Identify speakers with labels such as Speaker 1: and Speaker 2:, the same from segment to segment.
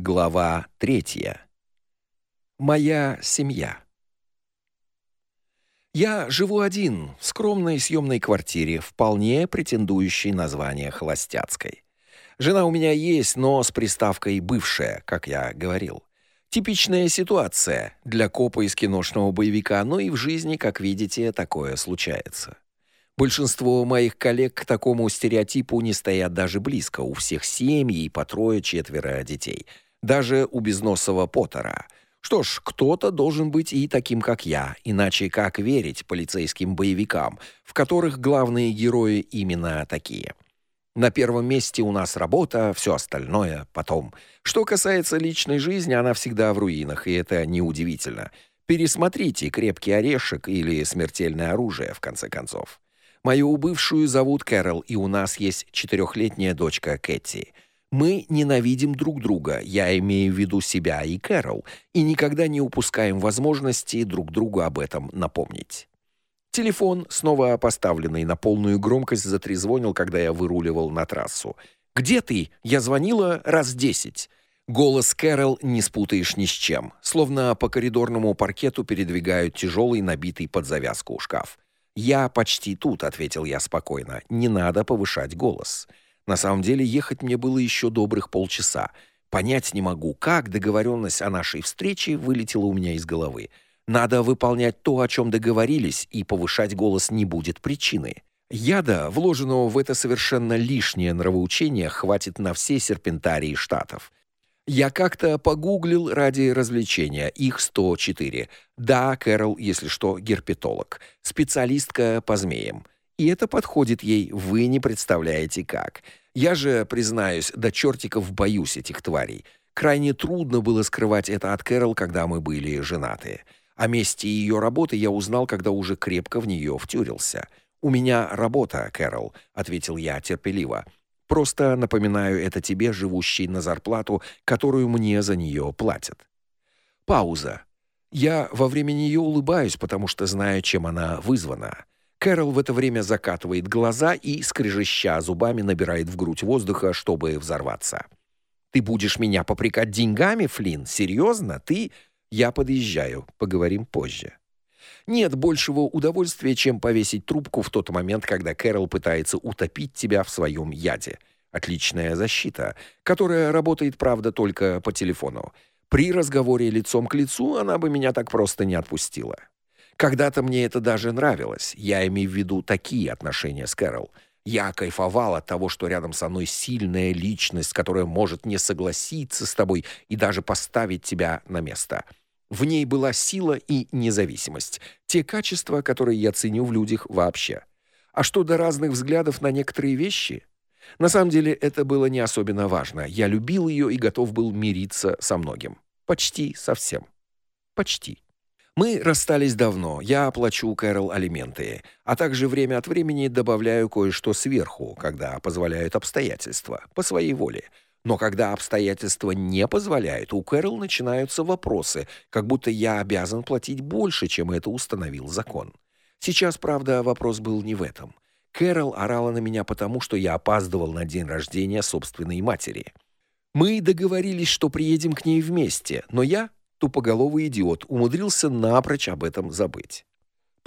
Speaker 1: Глава третья. Моя семья. Я живу один в скромной съемной квартире, вполне претендующей на звание холостяцкой. Жена у меня есть, но с приставкой бывшая, как я говорил. Типичная ситуация для копа из киношного боевика, но и в жизни, как видите, такое случается. Большинство моих коллег к такому стереотипу не стоят даже близко. У всех семьи и по трое-четверо детей. Даже у безносого Поттера. Что ж, кто-то должен быть и таким, как я, иначе как верить полицейским боевикам, в которых главные герои именно такие. На первом месте у нас работа, все остальное потом. Что касается личной жизни, она всегда в руинах, и это неудивительно. Пересмотрите «Крепкий орешек» или «Смертельное оружие» в конце концов. Мою бывшую зовут Кэрол, и у нас есть четырехлетняя дочка Кэти. Мы ненавидим друг друга, я имею в виду себя и Кэрол, и никогда не упускаем возможности друг другу об этом напомнить. Телефон, снова поставленный на полную громкость, затрезвонил, когда я выруливал на трассу. «Где ты? Я звонила раз десять». Голос Кэрол не спутаешь ни с чем. Словно по коридорному паркету передвигают тяжелый, набитый под завязку шкаф. «Я почти тут», — ответил я спокойно. «Не надо повышать голос». На самом деле ехать мне было еще добрых полчаса. Понять не могу, как договоренность о нашей встрече вылетела у меня из головы. Надо выполнять то, о чем договорились, и повышать голос не будет причины. Яда, вложенного в это совершенно лишнее нравоучение, хватит на все серпентарии штатов. Я как-то погуглил ради развлечения. Их 104. Да, Кэрол, если что, герпетолог, специалистка по змеям. И это подходит ей, вы не представляете как. Я же, признаюсь, до чертиков боюсь этих тварей. Крайне трудно было скрывать это от Кэрол, когда мы были женаты. О месте ее работы я узнал, когда уже крепко в нее втюрился. У меня работа, Кэрол, ответил я терпеливо. Просто напоминаю это тебе, живущей на зарплату, которую мне за нее платят. Пауза. Я во время нее улыбаюсь, потому что знаю, чем она вызвана. Кэрол в это время закатывает глаза и скрежеща зубами набирает в грудь воздуха, чтобы взорваться. Ты будешь меня попрекать деньгами, Флин? Серьезно? Ты я подъезжаю, поговорим позже. Нет большего удовольствия, чем повесить трубку в тот момент, когда Кэрол пытается утопить тебя в своем яде. Отличная защита, которая работает, правда, только по телефону. При разговоре лицом к лицу она бы меня так просто не отпустила. Когда-то мне это даже нравилось. Я имею в виду такие отношения с Кэрол. Я кайфовал от того, что рядом со мной сильная личность, которая может не согласиться с тобой и даже поставить тебя на место. В ней была сила и независимость, те качества, которые я ценю в людях вообще. А что до разных взглядов на некоторые вещи? На самом деле это было не особенно важно. Я любил ее и готов был мириться со многим. Почти со всем. Почти. Мы расстались давно. Я оплачу Кэрол алименты, а также время от времени добавляю кое-что сверху, когда позволяют обстоятельства, по своей воле. Но когда обстоятельства не позволяют, у Кэрол начинаются вопросы, как будто я обязан платить больше, чем это установил закон. Сейчас, правда, вопрос был не в этом. Кэрол орала на меня потому, что я опаздывал на день рождения собственной матери. Мы договорились, что приедем к ней вместе, но я, тупоголовый идиот, умудрился напрочь об этом забыть.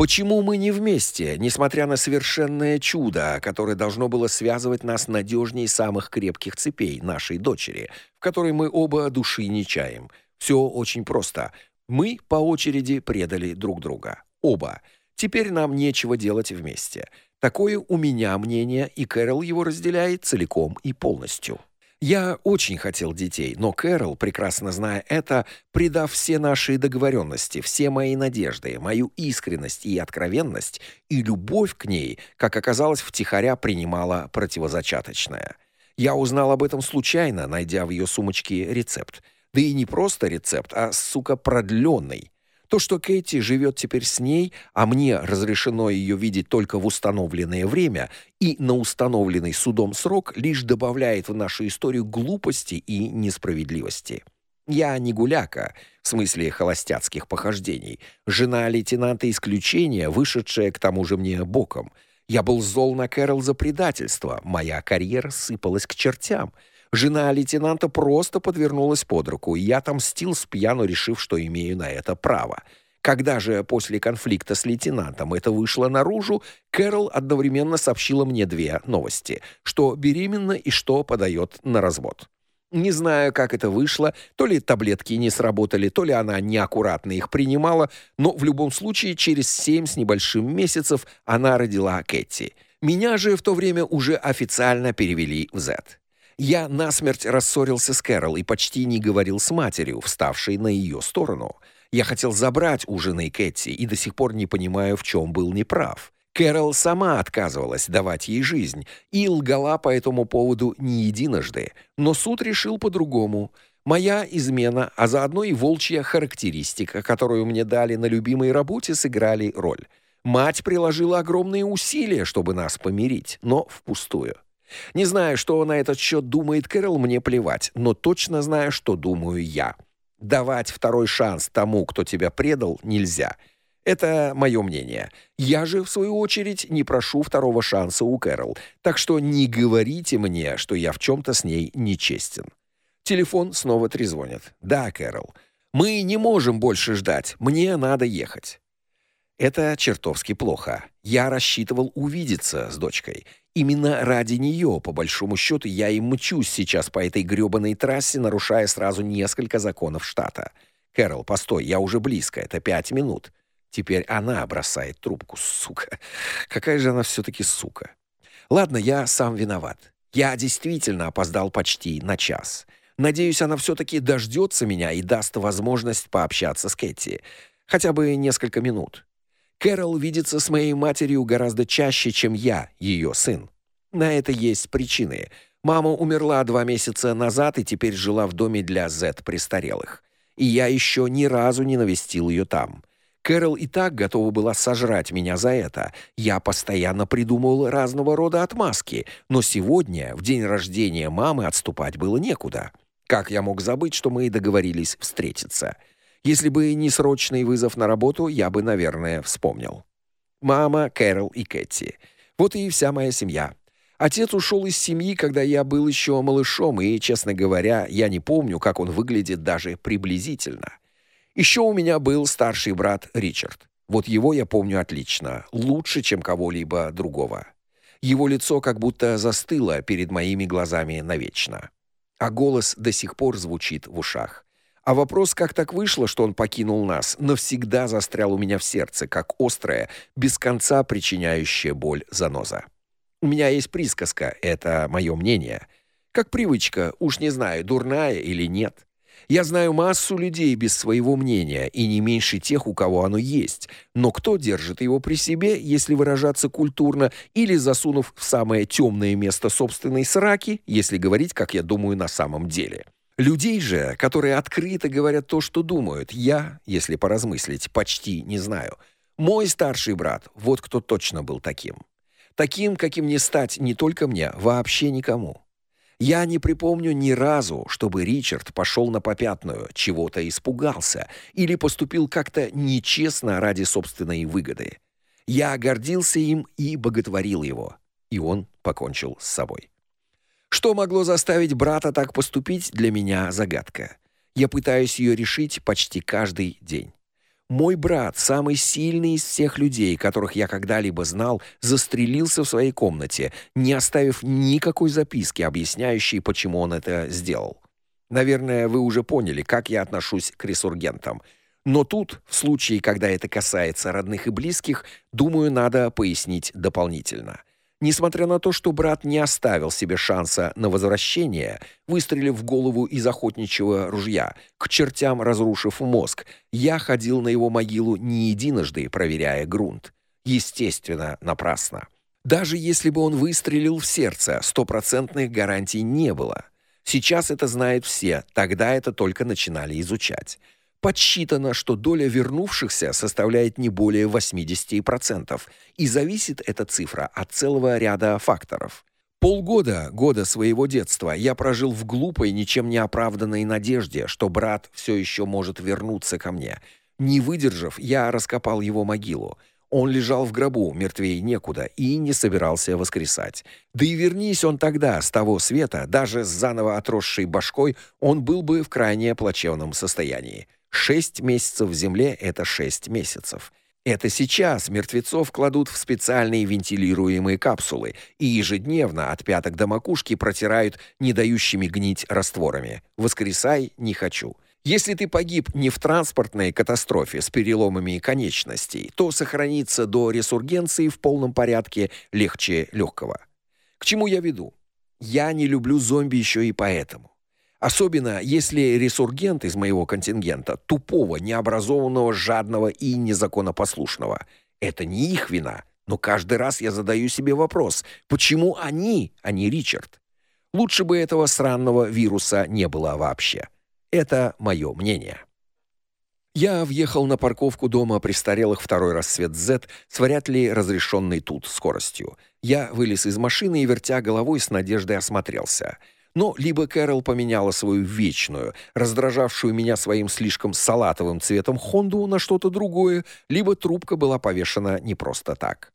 Speaker 1: Почему мы не вместе, несмотря на совершенное чудо, которое должно было связывать нас надежнее самых крепких цепей нашей дочери, в которой мы оба души не чаем? Все очень просто. Мы по очереди предали друг друга. Оба. Теперь нам нечего делать вместе. Такое у меня мнение, и Кэрол его разделяет целиком и полностью. Я очень хотел детей, но Кэрол, прекрасно зная это, предав все наши договоренности, все мои надежды, мою искренность и откровенность и любовь к ней, как оказалось, втихаря принимала противозачаточное. Я узнал об этом случайно, найдя в ее сумочке рецепт. Да и не просто рецепт, а, сука, продленный. То, что Кэти живет теперь с ней, а мне разрешено ее видеть только в установленное время и на установленный судом срок, лишь добавляет в нашу историю глупости и несправедливости. Я не гуляка, в смысле холостяцких похождений. Жена лейтенанта исключения, вышедшая к тому же мне боком. Я был зол на Кэрол за предательство. Моя карьера сыпалась к чертям. Жена лейтенанта просто подвернулась под руку, и я отомстил с пьяну, решив, что имею на это право. Когда же после конфликта с лейтенантом это вышло наружу, Кэрол одновременно сообщила мне две новости: что беременна и что подает на развод. Не знаю, как это вышло, то ли таблетки не сработали, то ли она неаккуратно их принимала, но в любом случае через семь с небольшим месяцев она родила Кэти. Меня же в то время уже официально перевели в Z. Я насмерть рассорился с Кэрол и почти не говорил с матерью, вставшей на ее сторону. Я хотел забрать у жены Кэти и до сих пор не понимаю, в чем был неправ. Кэрол сама отказывалась давать ей жизнь и лгала по этому поводу не единожды, но суд решил по-другому. Моя измена, а заодно и волчья характеристика, которую мне дали на любимой работе, сыграли роль. Мать приложила огромные усилия, чтобы нас помирить, но впустую. Не знаю, что на этот счет думает Кэрол, мне плевать, но точно знаю, что думаю я. Давать второй шанс тому, кто тебя предал, нельзя. Это мое мнение. Я же в свою очередь не прошу второго шанса у Кэрол. Так что не говорите мне, что я в чем то с ней нечестен. Телефон снова трезвонит. Да, Кэрол. Мы не можем больше ждать. Мне надо ехать. Это чертовски плохо. Я рассчитывал увидеться с дочкой. Именно ради нее, по большому счету, я и мчусь сейчас по этой грёбаной трассе, нарушая сразу несколько законов штата. Кэрол, постой, я уже близко, это пять минут. Теперь она бросает трубку, сука. Какая же она все таки сука. Ладно, я сам виноват. Я действительно опоздал почти на час. Надеюсь, она все таки дождется меня и даст возможность пообщаться с Кэти, хотя бы несколько минут. Кэрол видится с моей матерью гораздо чаще, чем я, ее сын. На это есть причины. Мама умерла два месяца назад и теперь жила в доме для Z престарелых. И я еще ни разу не навестил ее там. Кэрол и так готова была сожрать меня за это. Я постоянно придумывал разного рода отмазки, но сегодня, в день рождения мамы, отступать было некуда. Как я мог забыть, что мы договорились встретиться? Если бы не срочный вызов на работу, я бы, наверное, вспомнил. Мама, Кэрол и Кэти. Вот и вся моя семья. Отец ушел из семьи, когда я был еще малышом, и, честно говоря, я не помню, как он выглядит даже приблизительно. Еще у меня был старший брат Ричард. Вот его я помню отлично, лучше, чем кого-либо другого. Его лицо как будто застыло перед моими глазами навечно, а голос до сих пор звучит в ушах. А вопрос, как так вышло, что он покинул нас, навсегда застрял у меня в сердце, как острая, без конца причиняющая боль заноза. У меня есть присказка, это мое мнение. Как привычка, уж не знаю, дурная или нет. Я знаю массу людей без своего мнения, и не меньше тех, у кого оно есть. Но кто держит его при себе, если выражаться культурно, или засунув в самое темное место собственной сраки, если говорить, как я думаю на самом деле? Людей же, которые открыто говорят то, что думают, я, если поразмыслить, почти не знаю. Мой старший брат, вот кто точно был таким. Таким, каким не стать не только мне, вообще никому. Я не припомню ни разу, чтобы Ричард пошел на попятную, чего-то испугался или поступил как-то нечестно ради собственной выгоды. Я гордился им и боготворил его, и он покончил с собой. Что могло заставить брата так поступить, для меня загадка. Я пытаюсь ее решить почти каждый день. Мой брат, самый сильный из всех людей, которых я когда-либо знал, застрелился в своей комнате, не оставив никакой записки, объясняющей, почему он это сделал. Наверное, вы уже поняли, как я отношусь к ресургентам. Но тут, в случае, когда это касается родных и близких, думаю, надо пояснить дополнительно. Несмотря на то, что брат не оставил себе шанса на возвращение, выстрелив в голову из охотничьего ружья, к чертям разрушив мозг, я ходил на его могилу не единожды, проверяя грунт. Естественно, напрасно. Даже если бы он выстрелил в сердце, стопроцентных гарантий не было. Сейчас это знают все, тогда это только начинали изучать. Подсчитано, что доля вернувшихся составляет не более 80%, и зависит эта цифра от целого ряда факторов. Полгода, года своего детства я прожил в глупой, ничем не оправданной надежде, что брат все еще может вернуться ко мне. Не выдержав, я раскопал его могилу. Он лежал в гробу, мертвее некуда, и не собирался воскресать. Да и вернись он тогда с того света, даже с заново отросшей башкой, он был бы в крайне плачевном состоянии. Шесть месяцев в земле это шесть месяцев. Это сейчас мертвецов кладут в специальные вентилируемые капсулы и ежедневно от пяток до макушки протирают не дающими гнить растворами. Воскресай не хочу. Если ты погиб не в транспортной катастрофе с переломами конечностей, то сохраниться до ресургенции в полном порядке легче легкого. К чему я веду? Я не люблю зомби еще и поэтому. Особенно если ресургент из моего контингента тупого, необразованного, жадного и незаконопослушного. Это не их вина, но каждый раз я задаю себе вопрос: почему они, а не Ричард? Лучше бы этого сраного вируса не было вообще. Это мое мнение. Я въехал на парковку дома престарелых второй рассвет Z с ли разрешенной тут скоростью. Я вылез из машины и вертя головой с надеждой осмотрелся. Но либо Кэрол поменяла свою вечную, раздражавшую меня своим слишком салатовым цветом Хонду на что-то другое, либо трубка была повешена не просто так.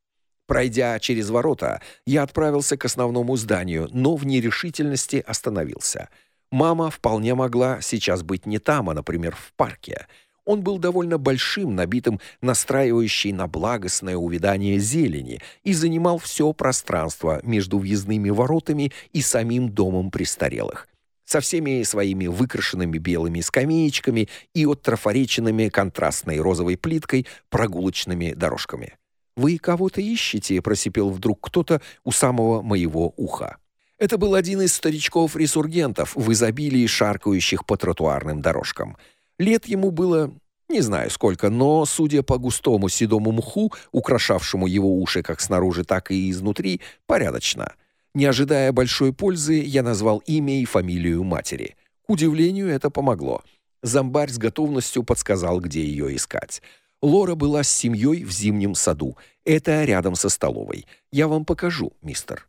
Speaker 1: Пройдя через ворота, я отправился к основному зданию, но в нерешительности остановился. Мама вполне могла сейчас быть не там, а, например, в парке. Он был довольно большим, набитым настраивающей на благостное увядание зелени и занимал все пространство между въездными воротами и самим домом престарелых со всеми своими выкрашенными белыми скамеечками и оттрафареченными контрастной розовой плиткой прогулочными дорожками. Вы кого-то ищете, просипел вдруг кто-то у самого моего уха. Это был один из старичков-ресургентов в изобилии шаркающих по тротуарным дорожкам. Лет ему было не знаю сколько, но, судя по густому седому мху, украшавшему его уши как снаружи, так и изнутри, порядочно. Не ожидая большой пользы, я назвал имя и фамилию матери. К удивлению, это помогло. Зомбарь с готовностью подсказал, где ее искать. Лора была с семьей в зимнем саду. Это рядом со столовой. Я вам покажу, мистер.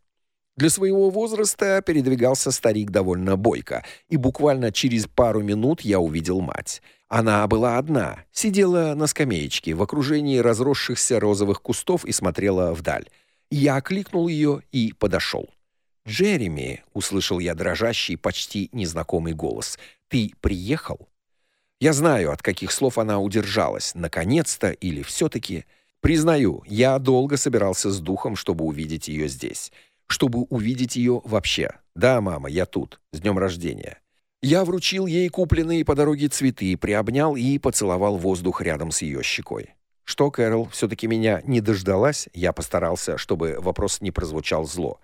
Speaker 1: Для своего возраста передвигался старик довольно бойко, и буквально через пару минут я увидел мать. Она была одна, сидела на скамеечке в окружении разросшихся розовых кустов и смотрела вдаль. Я окликнул ее и подошел. "Джереми", услышал я дрожащий, почти незнакомый голос. "Ты приехал?" Я знаю, от каких слов она удержалась. Наконец-то или все таки Признаю, я долго собирался с духом, чтобы увидеть ее здесь чтобы увидеть ее вообще. Да, мама, я тут. С днем рождения. Я вручил ей купленные по дороге цветы, приобнял и поцеловал воздух рядом с ее щекой. Что Кэрол все таки меня не дождалась, я постарался, чтобы вопрос не прозвучал зло.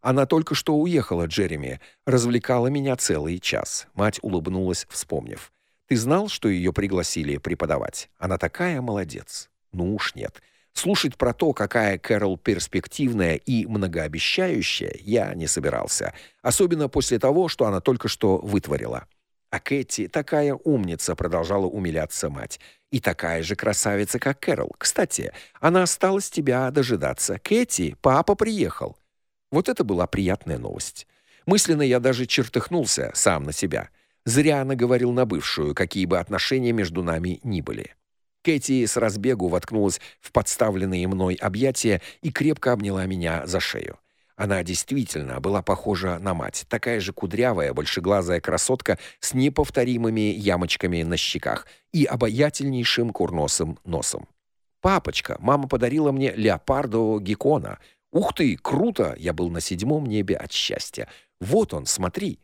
Speaker 1: Она только что уехала, Джереми, развлекала меня целый час. Мать улыбнулась, вспомнив. Ты знал, что ее пригласили преподавать? Она такая молодец. Ну уж нет. Слушать про то, какая Кэрол перспективная и многообещающая, я не собирался, особенно после того, что она только что вытворила. А Кэти такая умница, продолжала умиляться мать. И такая же красавица, как Кэрол. Кстати, она осталась тебя дожидаться. Кэти, папа приехал. Вот это была приятная новость. Мысленно я даже чертыхнулся сам на себя. Зря наговорил на бывшую, какие бы отношения между нами ни были. Кэти с разбегу воткнулась в подставленные мной объятия и крепко обняла меня за шею. Она действительно была похожа на мать, такая же кудрявая, большеглазая красотка с неповторимыми ямочками на щеках и обаятельнейшим курносым носом. Папочка, мама подарила мне леопардо геккона. Ух ты, круто! Я был на седьмом небе от счастья. Вот он, смотри.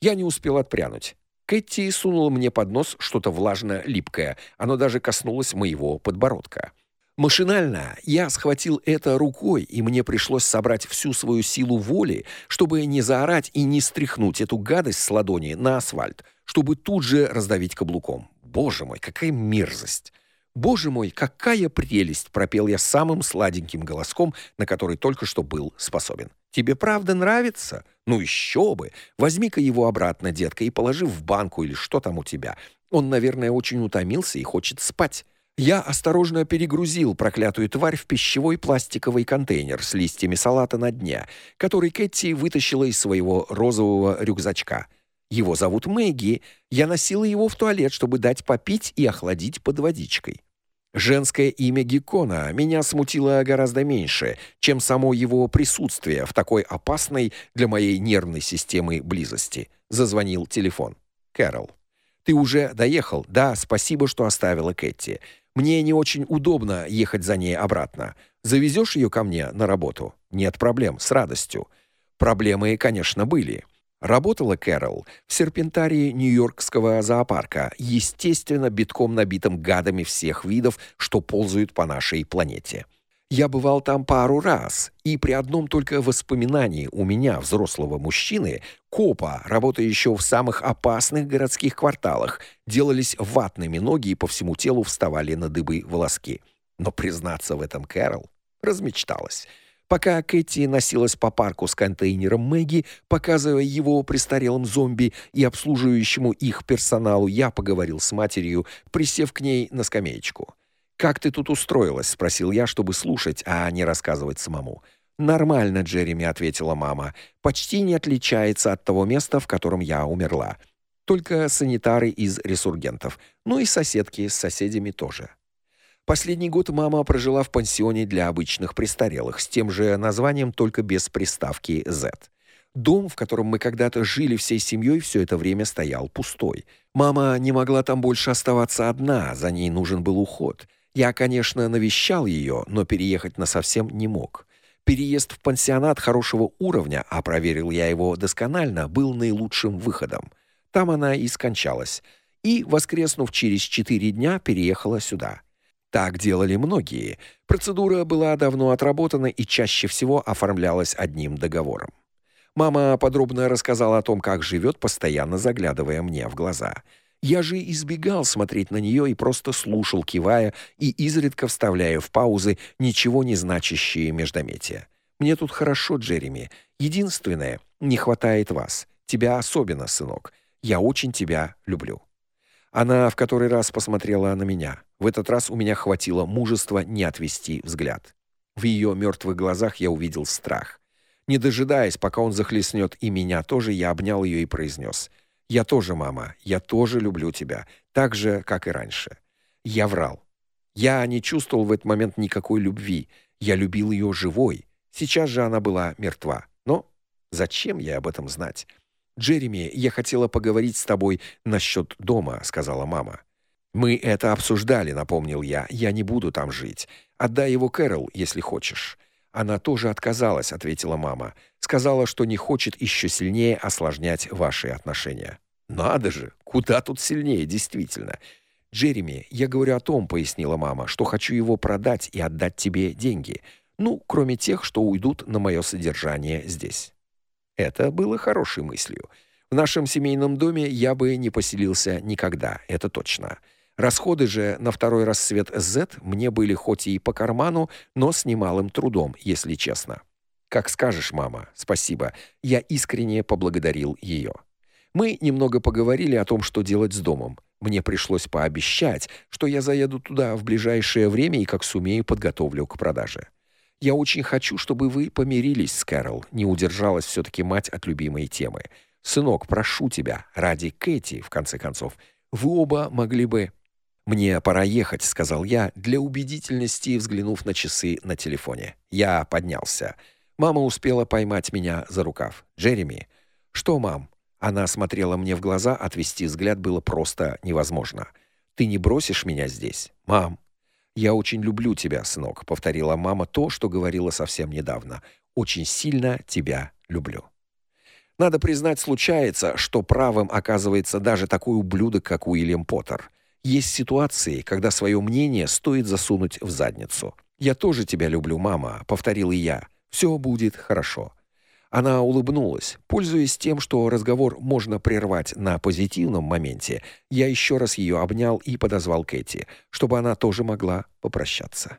Speaker 1: Я не успел отпрянуть. Кэти сунула мне под нос что-то влажно-липкое. Оно даже коснулось моего подбородка. Машинально я схватил это рукой, и мне пришлось собрать всю свою силу воли, чтобы не заорать и не стряхнуть эту гадость с ладони на асфальт, чтобы тут же раздавить каблуком. Боже мой, какая мерзость! Боже мой, какая прелесть, пропел я самым сладеньким голоском, на который только что был способен. Тебе правда нравится? Ну еще бы. Возьми-ка его обратно, детка, и положи в банку или что там у тебя. Он, наверное, очень утомился и хочет спать. Я осторожно перегрузил проклятую тварь в пищевой пластиковый контейнер с листьями салата на дне, который Кэти вытащила из своего розового рюкзачка. Его зовут Мэгги. Я носила его в туалет, чтобы дать попить и охладить под водичкой. Женское имя Геккона меня смутило гораздо меньше, чем само его присутствие в такой опасной для моей нервной системы близости. Зазвонил телефон. Кэрол. Ты уже доехал? Да, спасибо, что оставила Кэти. Мне не очень удобно ехать за ней обратно. Завезешь ее ко мне на работу? Нет проблем, с радостью. Проблемы, конечно, были. Работала Кэрол в серпентарии Нью-Йоркского зоопарка, естественно, битком набитым гадами всех видов, что ползают по нашей планете. Я бывал там пару раз, и при одном только воспоминании у меня, взрослого мужчины, копа, работающего в самых опасных городских кварталах, делались ватными ноги и по всему телу вставали на дыбы волоски. Но признаться в этом Кэрол размечталась. Пока Кэти носилась по парку с контейнером Мэгги, показывая его престарелым зомби и обслуживающему их персоналу, я поговорил с матерью, присев к ней на скамеечку. «Как ты тут устроилась?» — спросил я, чтобы слушать, а не рассказывать самому. «Нормально, Джереми», — ответила мама. «Почти не отличается от того места, в котором я умерла. Только санитары из ресургентов. Ну и соседки с соседями тоже». Последний год мама прожила в пансионе для обычных престарелых с тем же названием, только без приставки Z. Дом, в котором мы когда-то жили всей семьей, все это время стоял пустой. Мама не могла там больше оставаться одна, за ней нужен был уход. Я, конечно, навещал ее, но переехать на совсем не мог. Переезд в пансионат хорошего уровня, а проверил я его досконально, был наилучшим выходом. Там она и скончалась. И, воскреснув через четыре дня, переехала сюда. Так делали многие. Процедура была давно отработана и чаще всего оформлялась одним договором. Мама подробно рассказала о том, как живет, постоянно заглядывая мне в глаза. Я же избегал смотреть на нее и просто слушал, кивая и изредка вставляя в паузы ничего не значащие междометия. Мне тут хорошо, Джереми. Единственное, не хватает вас. Тебя особенно, сынок. Я очень тебя люблю. Она в который раз посмотрела на меня. В этот раз у меня хватило мужества не отвести взгляд. В ее мертвых глазах я увидел страх. Не дожидаясь, пока он захлестнет и меня тоже, я обнял ее и произнес: "Я тоже, мама, я тоже люблю тебя, так же, как и раньше". Я врал. Я не чувствовал в этот момент никакой любви. Я любил ее живой. Сейчас же она была мертва. Но зачем ей об этом знать? Джереми, я хотела поговорить с тобой насчет дома, сказала мама. Мы это обсуждали, напомнил я. Я не буду там жить. Отдай его Кэрол, если хочешь. Она тоже отказалась, ответила мама. Сказала, что не хочет еще сильнее осложнять ваши отношения. Надо же, куда тут сильнее, действительно. Джереми, я говорю о том, пояснила мама, что хочу его продать и отдать тебе деньги. Ну, кроме тех, что уйдут на мое содержание здесь. Это было хорошей мыслью. В нашем семейном доме я бы не поселился никогда, это точно. Расходы же на второй рассвет Z мне были хоть и по карману, но с немалым трудом, если честно. Как скажешь, мама. Спасибо. Я искренне поблагодарил ее. Мы немного поговорили о том, что делать с домом. Мне пришлось пообещать, что я заеду туда в ближайшее время и как сумею подготовлю к продаже. Я очень хочу, чтобы вы помирились с Кэрол. Не удержалась все таки мать от любимой темы. Сынок, прошу тебя, ради Кэти, в конце концов, вы оба могли бы Мне пора ехать, сказал я, для убедительности взглянув на часы на телефоне. Я поднялся. Мама успела поймать меня за рукав. Джереми, что, мам? Она смотрела мне в глаза, отвести взгляд было просто невозможно. Ты не бросишь меня здесь, мам? Я очень люблю тебя, сынок, повторила мама то, что говорила совсем недавно. Очень сильно тебя люблю. Надо признать, случается, что правым оказывается даже такой ублюдок, как Уильям Поттер. Есть ситуации, когда свое мнение стоит засунуть в задницу. Я тоже тебя люблю, мама, повторил я. Все будет хорошо. Она улыбнулась. Пользуясь тем, что разговор можно прервать на позитивном моменте, я еще раз ее обнял и подозвал Кэти, чтобы она тоже могла попрощаться.